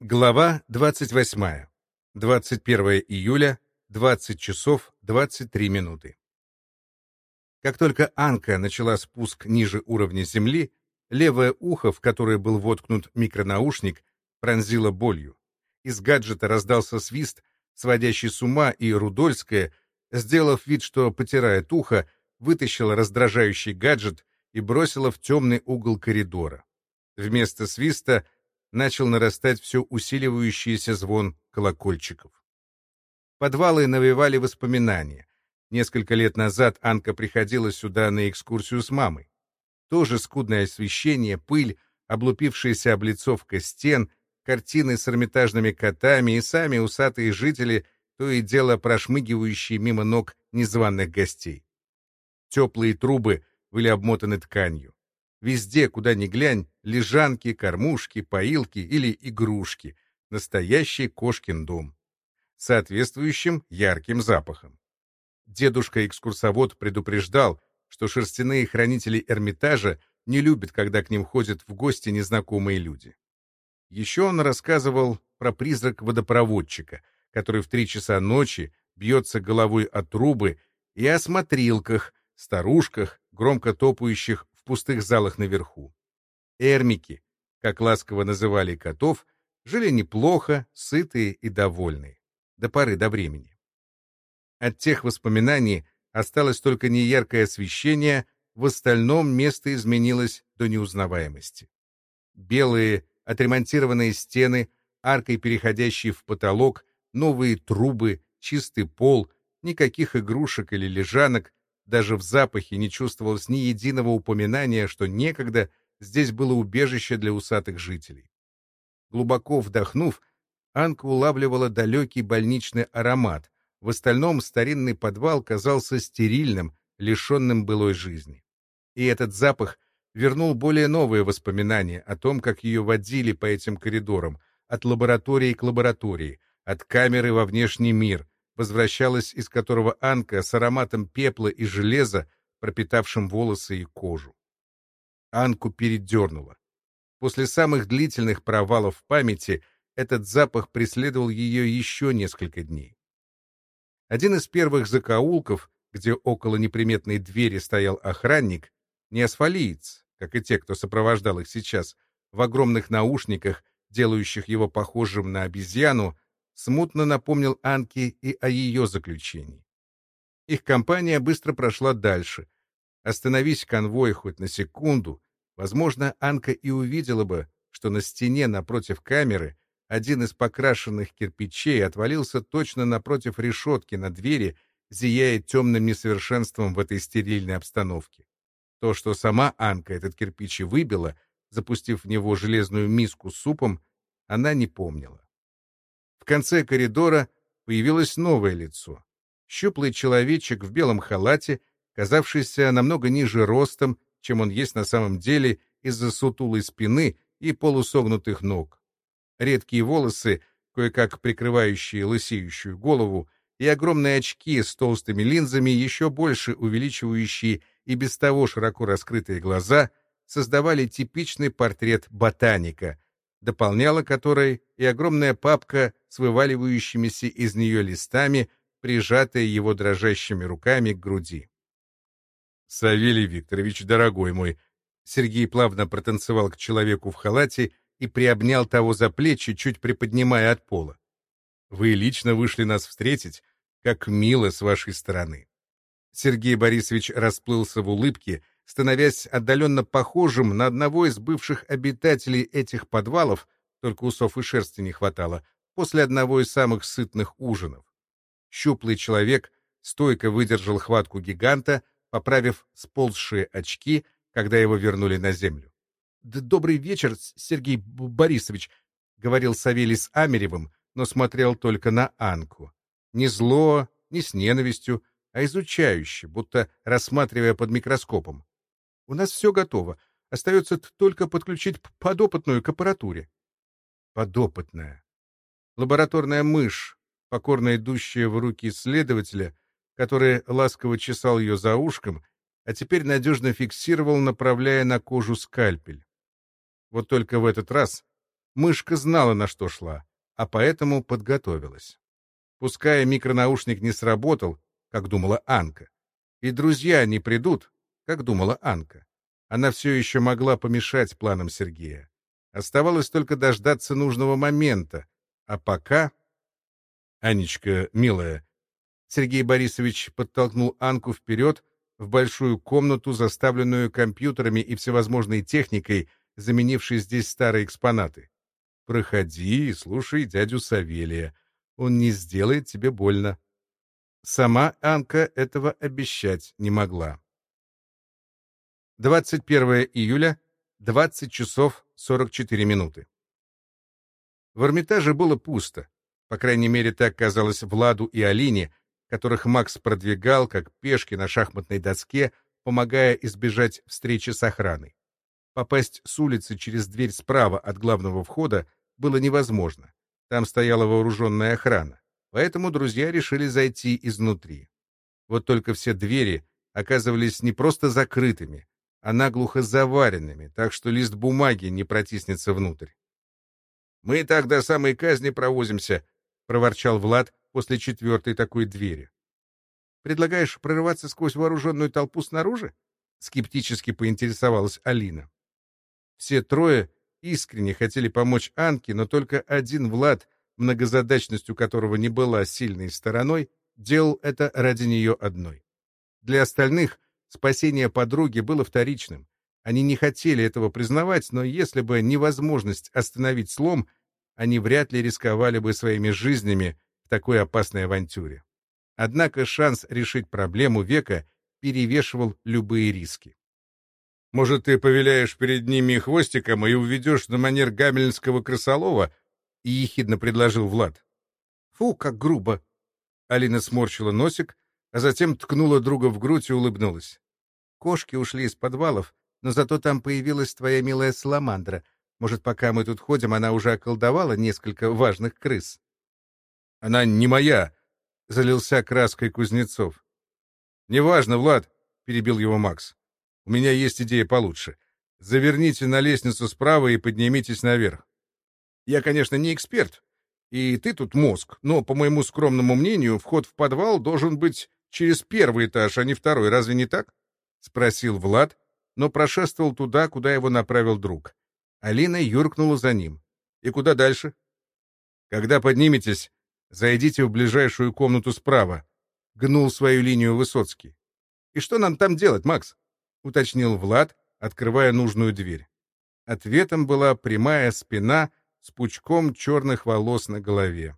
Глава 28. 21 июля, 20 часов 23 минуты. Как только Анка начала спуск ниже уровня земли, левое ухо, в которое был воткнут микронаушник, пронзило болью. Из гаджета раздался свист, сводящий с ума, и Рудольская, сделав вид, что потирает ухо, вытащила раздражающий гаджет и бросила в темный угол коридора. Вместо свиста — начал нарастать все усиливающийся звон колокольчиков. Подвалы навевали воспоминания. Несколько лет назад Анка приходила сюда на экскурсию с мамой. Тоже скудное освещение, пыль, облупившаяся облицовка стен, картины с эрмитажными котами и сами усатые жители, то и дело прошмыгивающие мимо ног незваных гостей. Теплые трубы были обмотаны тканью. Везде, куда ни глянь, лежанки, кормушки, поилки или игрушки. Настоящий кошкин дом. Соответствующим ярким запахом. Дедушка-экскурсовод предупреждал, что шерстяные хранители Эрмитажа не любят, когда к ним ходят в гости незнакомые люди. Еще он рассказывал про призрак водопроводчика, который в три часа ночи бьется головой о трубы, и о смотрилках, старушках, громко топающих пустых залах наверху. Эрмики, как ласково называли котов, жили неплохо, сытые и довольные. До поры до времени. От тех воспоминаний осталось только неяркое освещение, в остальном место изменилось до неузнаваемости. Белые, отремонтированные стены, аркой переходящие в потолок, новые трубы, чистый пол, никаких игрушек или лежанок, даже в запахе не чувствовалось ни единого упоминания, что некогда здесь было убежище для усатых жителей. Глубоко вдохнув, Анка улавливала далекий больничный аромат. В остальном старинный подвал казался стерильным, лишенным былой жизни. И этот запах вернул более новые воспоминания о том, как ее водили по этим коридорам, от лаборатории к лаборатории, от камеры во внешний мир, возвращалась из которого Анка с ароматом пепла и железа, пропитавшим волосы и кожу. Анку передернуло. После самых длительных провалов в памяти этот запах преследовал ее еще несколько дней. Один из первых закоулков, где около неприметной двери стоял охранник, не асфалиец, как и те, кто сопровождал их сейчас, в огромных наушниках, делающих его похожим на обезьяну, смутно напомнил Анке и о ее заключении. Их компания быстро прошла дальше. Остановись конвой хоть на секунду, возможно, Анка и увидела бы, что на стене напротив камеры один из покрашенных кирпичей отвалился точно напротив решетки на двери, зияя темным несовершенством в этой стерильной обстановке. То, что сама Анка этот кирпич и выбила, запустив в него железную миску с супом, она не помнила конце коридора появилось новое лицо. Щуплый человечек в белом халате, казавшийся намного ниже ростом, чем он есть на самом деле из-за сутулой спины и полусогнутых ног. Редкие волосы, кое-как прикрывающие лысеющую голову, и огромные очки с толстыми линзами, еще больше увеличивающие и без того широко раскрытые глаза, создавали типичный портрет ботаника, дополняла которой и огромная папка с вываливающимися из нее листами, прижатая его дрожащими руками к груди. «Савелий Викторович, дорогой мой!» Сергей плавно протанцевал к человеку в халате и приобнял того за плечи, чуть приподнимая от пола. «Вы лично вышли нас встретить, как мило с вашей стороны». Сергей Борисович расплылся в улыбке, становясь отдаленно похожим на одного из бывших обитателей этих подвалов, только усов и шерсти не хватало, после одного из самых сытных ужинов. Щуплый человек стойко выдержал хватку гиганта, поправив сползшие очки, когда его вернули на землю. «Добрый вечер, Сергей Борисович», — говорил Савелий с Амеревым, но смотрел только на Анку. Не зло, не с ненавистью, а изучающе, будто рассматривая под микроскопом. У нас все готово. Остается только подключить подопытную к аппаратуре. Подопытная. Лабораторная мышь, покорно идущая в руки исследователя, который ласково чесал ее за ушком, а теперь надежно фиксировал, направляя на кожу скальпель. Вот только в этот раз Мышка знала, на что шла, а поэтому подготовилась. Пускай микронаушник не сработал, как думала Анка, и друзья не придут, как думала Анка, она все еще могла помешать планам Сергея. Оставалось только дождаться нужного момента, а пока... Анечка, милая, Сергей Борисович подтолкнул Анку вперед в большую комнату, заставленную компьютерами и всевозможной техникой, заменившей здесь старые экспонаты. «Проходи и слушай дядю Савелия. Он не сделает тебе больно». Сама Анка этого обещать не могла. 21 июля, 20 часов 44 минуты. В Эрмитаже было пусто. По крайней мере, так казалось Владу и Алине, которых Макс продвигал, как пешки на шахматной доске, помогая избежать встречи с охраной. Попасть с улицы через дверь справа от главного входа было невозможно. Там стояла вооруженная охрана. Поэтому друзья решили зайти изнутри. Вот только все двери оказывались не просто закрытыми, а наглухо заваренными, так что лист бумаги не протиснется внутрь. «Мы так до самой казни провозимся», — проворчал Влад, после четвертой такой двери. «Предлагаешь прорываться сквозь вооруженную толпу снаружи?» — скептически поинтересовалась Алина. Все трое искренне хотели помочь Анке, но только один Влад, многозадачностью которого не была сильной стороной, делал это ради нее одной. Для остальных спасение подруги было вторичным. Они не хотели этого признавать, но если бы невозможность остановить слом, они вряд ли рисковали бы своими жизнями такой опасной авантюре. Однако шанс решить проблему века перевешивал любые риски. «Может, ты повеляешь перед ними хвостиком и уведешь на манер гамельнского крысолова?» — и ехидно предложил Влад. «Фу, как грубо!» Алина сморщила носик, а затем ткнула друга в грудь и улыбнулась. «Кошки ушли из подвалов, но зато там появилась твоя милая саламандра. Может, пока мы тут ходим, она уже околдовала несколько важных крыс?» Она не моя, — залился краской Кузнецов. — Неважно, Влад, — перебил его Макс. — У меня есть идея получше. Заверните на лестницу справа и поднимитесь наверх. Я, конечно, не эксперт, и ты тут мозг, но, по моему скромному мнению, вход в подвал должен быть через первый этаж, а не второй. Разве не так? — спросил Влад, но прошествовал туда, куда его направил друг. Алина юркнула за ним. — И куда дальше? — Когда подниметесь, Зайдите в ближайшую комнату справа. Гнул свою линию Высоцкий. И что нам там делать, Макс? Уточнил Влад, открывая нужную дверь. Ответом была прямая спина с пучком черных волос на голове.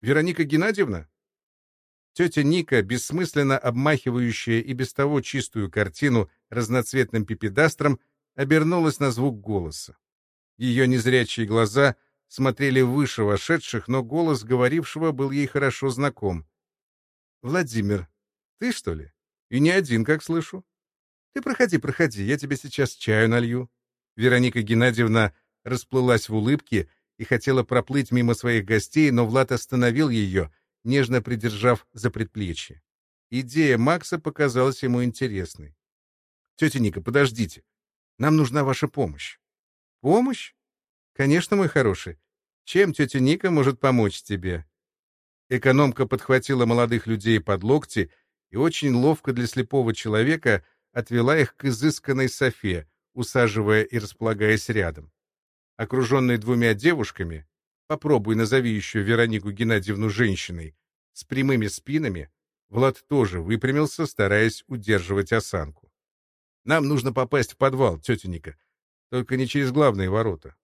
Вероника Геннадьевна? Тетя Ника, бессмысленно обмахивающая и без того чистую картину разноцветным пипедастром, обернулась на звук голоса. Ее незрячие глаза — смотрели выше вошедших, но голос говорившего был ей хорошо знаком. «Владимир, ты, что ли? И не один, как слышу. Ты проходи, проходи, я тебе сейчас чаю налью». Вероника Геннадьевна расплылась в улыбке и хотела проплыть мимо своих гостей, но Влад остановил ее, нежно придержав за предплечье. Идея Макса показалась ему интересной. «Тетя Ника, подождите. Нам нужна ваша помощь». «Помощь? «Конечно, мой хороший. Чем тетя Ника может помочь тебе?» Экономка подхватила молодых людей под локти и очень ловко для слепого человека отвела их к изысканной софе, усаживая и располагаясь рядом. Окруженный двумя девушками, попробуй назови еще Веронику Геннадьевну женщиной, с прямыми спинами, Влад тоже выпрямился, стараясь удерживать осанку. «Нам нужно попасть в подвал, тетя Ника, только не через главные ворота.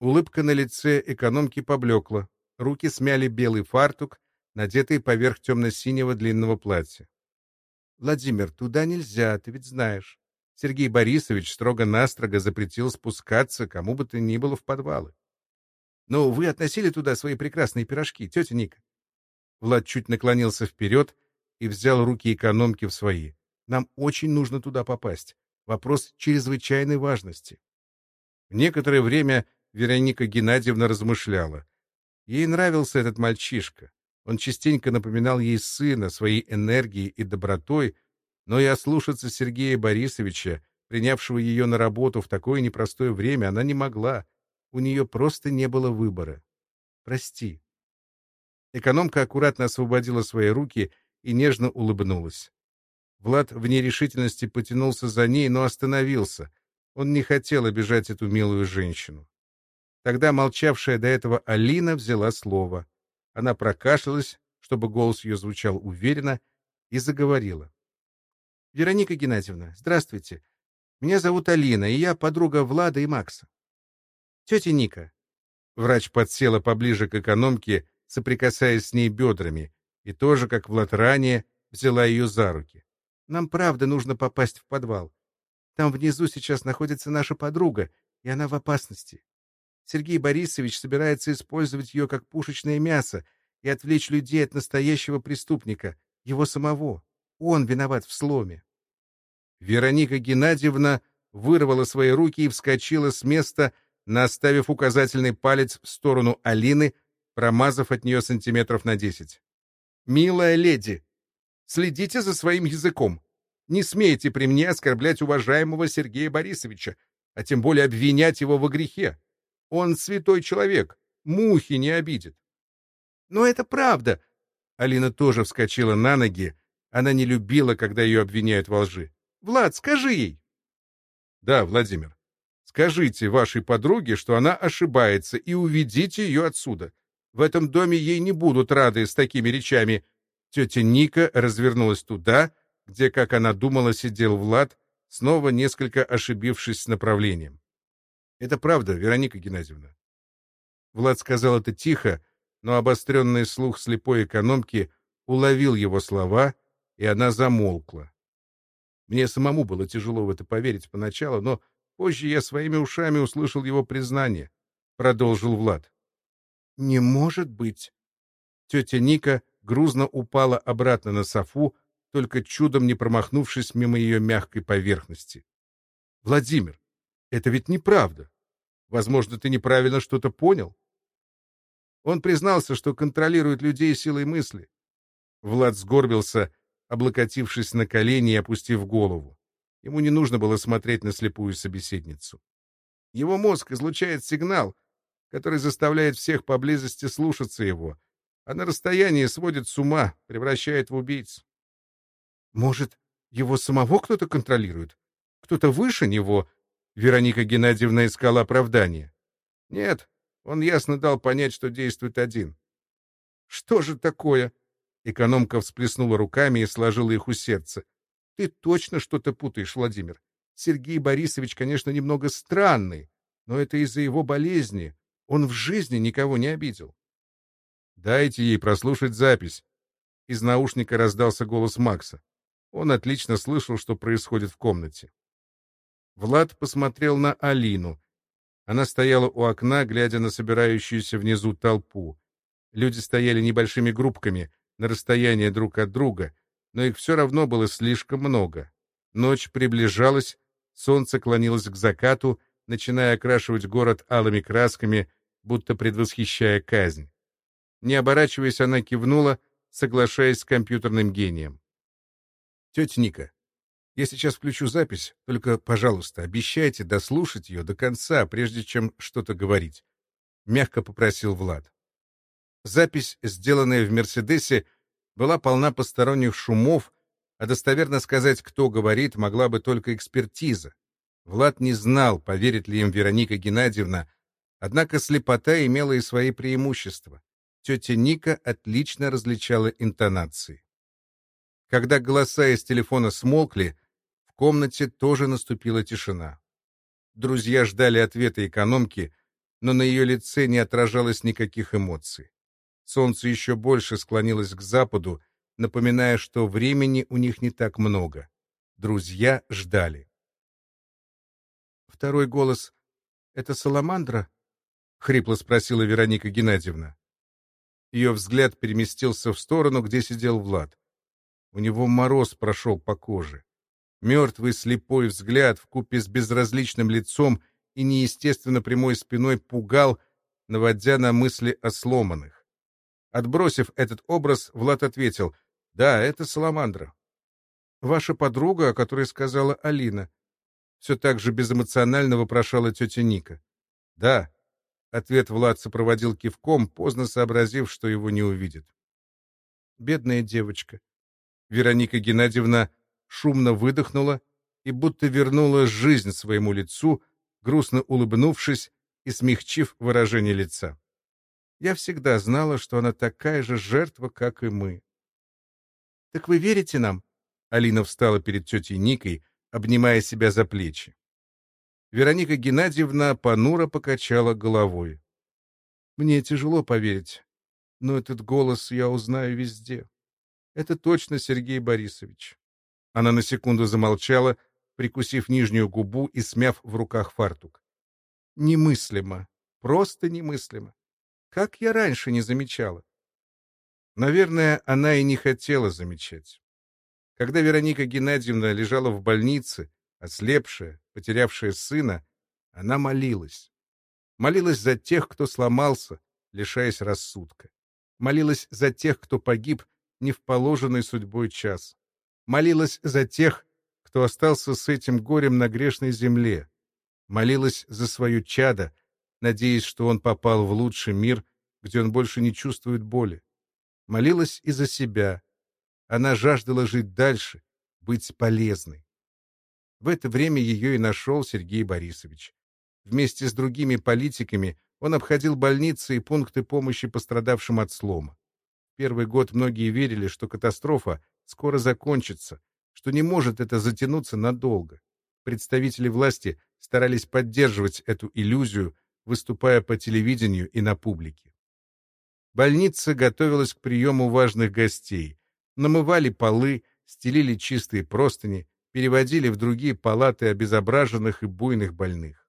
Улыбка на лице экономки поблекла, руки смяли белый фартук, надетый поверх темно-синего длинного платья. — Владимир, туда нельзя, ты ведь знаешь. Сергей Борисович строго-настрого запретил спускаться кому бы то ни было в подвалы. — Но вы относили туда свои прекрасные пирожки, тетя Ника? Влад чуть наклонился вперед и взял руки экономки в свои. Нам очень нужно туда попасть. Вопрос чрезвычайной важности. Некоторое время Вероника Геннадьевна размышляла. Ей нравился этот мальчишка. Он частенько напоминал ей сына своей энергией и добротой, но и ослушаться Сергея Борисовича, принявшего ее на работу в такое непростое время, она не могла. У нее просто не было выбора. Прости. Экономка аккуратно освободила свои руки и нежно улыбнулась. Влад в нерешительности потянулся за ней, но остановился. Он не хотел обижать эту милую женщину. Тогда молчавшая до этого Алина взяла слово. Она прокашлялась, чтобы голос ее звучал уверенно, и заговорила. — Вероника Геннадьевна, здравствуйте. Меня зовут Алина, и я подруга Влада и Макса. — Тетя Ника. Врач подсела поближе к экономке, соприкасаясь с ней бедрами, и тоже, как Влад ранее, взяла ее за руки. Нам правда нужно попасть в подвал. Там внизу сейчас находится наша подруга, и она в опасности. Сергей Борисович собирается использовать ее как пушечное мясо и отвлечь людей от настоящего преступника, его самого. Он виноват в сломе. Вероника Геннадьевна вырвала свои руки и вскочила с места, наставив указательный палец в сторону Алины, промазав от нее сантиметров на десять. «Милая леди, следите за своим языком. Не смейте при мне оскорблять уважаемого Сергея Борисовича, а тем более обвинять его во грехе. Он святой человек, мухи не обидит. Но это правда. Алина тоже вскочила на ноги. Она не любила, когда ее обвиняют во лжи. Влад, скажи ей. Да, Владимир. Скажите вашей подруге, что она ошибается, и уведите ее отсюда. В этом доме ей не будут рады с такими речами. Тетя Ника развернулась туда, где, как она думала, сидел Влад, снова несколько ошибившись с направлением. Это правда, Вероника Геннадьевна. Влад сказал это тихо, но обостренный слух слепой экономки уловил его слова, и она замолкла. Мне самому было тяжело в это поверить поначалу, но позже я своими ушами услышал его признание. Продолжил Влад. «Не может быть!» Тетя Ника грузно упала обратно на софу, только чудом не промахнувшись мимо ее мягкой поверхности. «Владимир, это ведь неправда!» Возможно, ты неправильно что-то понял. Он признался, что контролирует людей силой мысли. Влад сгорбился, облокотившись на колени и опустив голову. Ему не нужно было смотреть на слепую собеседницу. Его мозг излучает сигнал, который заставляет всех поблизости слушаться его, а на расстоянии сводит с ума, превращает в убийц. Может, его самого кто-то контролирует? Кто-то выше него, Вероника Геннадьевна искала оправдания. Нет, он ясно дал понять, что действует один. Что же такое? Экономка всплеснула руками и сложила их у сердца. Ты точно что-то путаешь, Владимир. Сергей Борисович, конечно, немного странный, но это из-за его болезни. Он в жизни никого не обидел. Дайте ей прослушать запись. Из наушника раздался голос Макса. Он отлично слышал, что происходит в комнате. Влад посмотрел на Алину. Она стояла у окна, глядя на собирающуюся внизу толпу. Люди стояли небольшими группками, на расстоянии друг от друга, но их все равно было слишком много. Ночь приближалась, солнце клонилось к закату, начиная окрашивать город алыми красками, будто предвосхищая казнь. Не оборачиваясь, она кивнула, соглашаясь с компьютерным гением. «Тетя Ника, я сейчас включу запись, только, пожалуйста, обещайте дослушать ее до конца, прежде чем что-то говорить. Мягко попросил Влад. Запись, сделанная в «Мерседесе», была полна посторонних шумов, а достоверно сказать, кто говорит, могла бы только экспертиза. Влад не знал, поверит ли им Вероника Геннадьевна, однако слепота имела и свои преимущества. Тетя Ника отлично различала интонации. Когда голоса из телефона смолкли, в комнате тоже наступила тишина. Друзья ждали ответа экономки, но на ее лице не отражалось никаких эмоций. Солнце еще больше склонилось к западу, напоминая, что времени у них не так много. Друзья ждали. Второй голос — это Саламандра? — хрипло спросила Вероника Геннадьевна. Ее взгляд переместился в сторону, где сидел Влад. У него мороз прошел по коже. Мертвый слепой взгляд в купе с безразличным лицом и неестественно прямой спиной пугал, наводя на мысли о сломанных. Отбросив этот образ, Влад ответил, «Да, это Саламандра». «Ваша подруга, о которой сказала Алина». Все так же безэмоционально вопрошала тетя Ника. «Да, Ответ Влад сопроводил кивком, поздно сообразив, что его не увидит. Бедная девочка. Вероника Геннадьевна шумно выдохнула и будто вернула жизнь своему лицу, грустно улыбнувшись и смягчив выражение лица. Я всегда знала, что она такая же жертва, как и мы. «Так вы верите нам?» Алина встала перед тетей Никой, обнимая себя за плечи. Вероника Геннадьевна понуро покачала головой. «Мне тяжело поверить, но этот голос я узнаю везде. Это точно Сергей Борисович». Она на секунду замолчала, прикусив нижнюю губу и смяв в руках фартук. «Немыслимо, просто немыслимо. Как я раньше не замечала?» Наверное, она и не хотела замечать. Когда Вероника Геннадьевна лежала в больнице, ослепшая, потерявшая сына, она молилась. Молилась за тех, кто сломался, лишаясь рассудка. Молилась за тех, кто погиб не в положенный судьбой час. Молилась за тех, кто остался с этим горем на грешной земле. Молилась за свое чадо, надеясь, что он попал в лучший мир, где он больше не чувствует боли. Молилась и за себя, она жаждала жить дальше, быть полезной. В это время ее и нашел Сергей Борисович. Вместе с другими политиками он обходил больницы и пункты помощи пострадавшим от слома. Первый год многие верили, что катастрофа скоро закончится, что не может это затянуться надолго. Представители власти старались поддерживать эту иллюзию, выступая по телевидению и на публике. Больница готовилась к приему важных гостей, намывали полы, стелили чистые простыни, переводили в другие палаты обезображенных и буйных больных.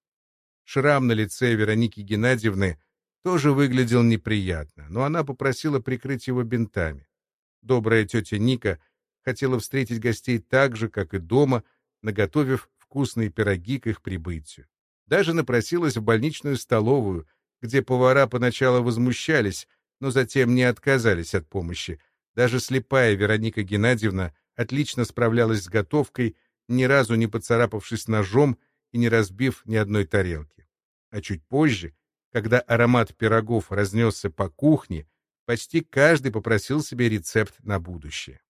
Шрам на лице Вероники Геннадьевны тоже выглядел неприятно, но она попросила прикрыть его бинтами. Добрая тетя Ника хотела встретить гостей так же, как и дома, наготовив вкусные пироги к их прибытию. Даже напросилась в больничную столовую, где повара поначалу возмущались, но затем не отказались от помощи, даже слепая Вероника Геннадьевна отлично справлялась с готовкой, ни разу не поцарапавшись ножом и не разбив ни одной тарелки. А чуть позже, когда аромат пирогов разнесся по кухне, почти каждый попросил себе рецепт на будущее.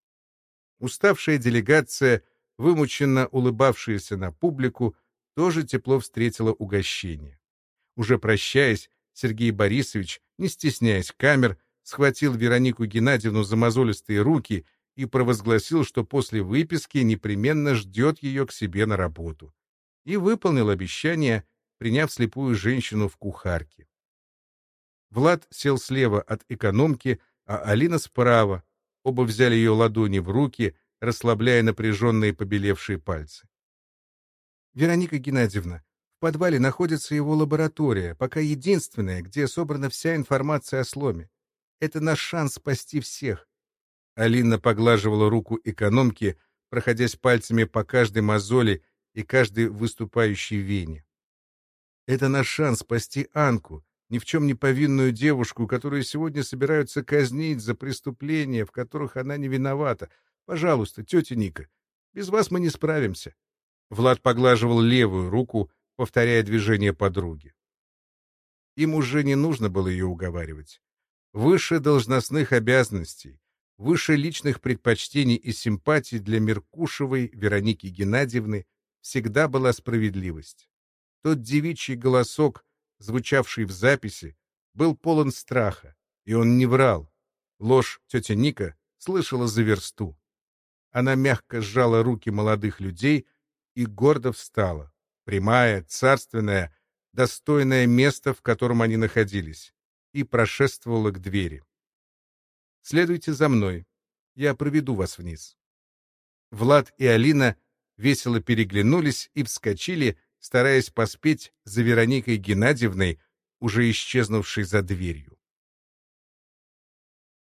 Уставшая делегация, вымученно улыбавшаяся на публику, тоже тепло встретила угощение. Уже прощаясь, Сергей Борисович, не стесняясь камер, схватил Веронику Геннадьевну за мозолистые руки и провозгласил, что после выписки непременно ждет ее к себе на работу. И выполнил обещание, приняв слепую женщину в кухарке. Влад сел слева от экономки, а Алина справа. Оба взяли ее ладони в руки, расслабляя напряженные побелевшие пальцы. «Вероника Геннадьевна, в подвале находится его лаборатория, пока единственная, где собрана вся информация о сломе. Это наш шанс спасти всех. Алина поглаживала руку экономки, проходясь пальцами по каждой мозоли и каждой выступающей вене. Это наш шанс спасти Анку, ни в чем не повинную девушку, которую сегодня собираются казнить за преступления, в которых она не виновата. Пожалуйста, тетя Ника, без вас мы не справимся. Влад поглаживал левую руку, повторяя движение подруги. Им уже не нужно было ее уговаривать выше должностных обязанностей, выше личных предпочтений и симпатий для Меркушевой Вероники Геннадьевны всегда была справедливость. Тот девичий голосок, звучавший в записи, был полон страха, и он не врал. Ложь тетя Ника слышала за версту. Она мягко сжала руки молодых людей и гордо встала, прямая, царственная, достойное место, в котором они находились и прошествовала к двери. «Следуйте за мной. Я проведу вас вниз». Влад и Алина весело переглянулись и вскочили, стараясь поспеть за Вероникой Геннадьевной, уже исчезнувшей за дверью.